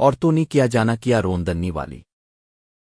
اور تو نہیں کیا جانا کیا روندنی والی۔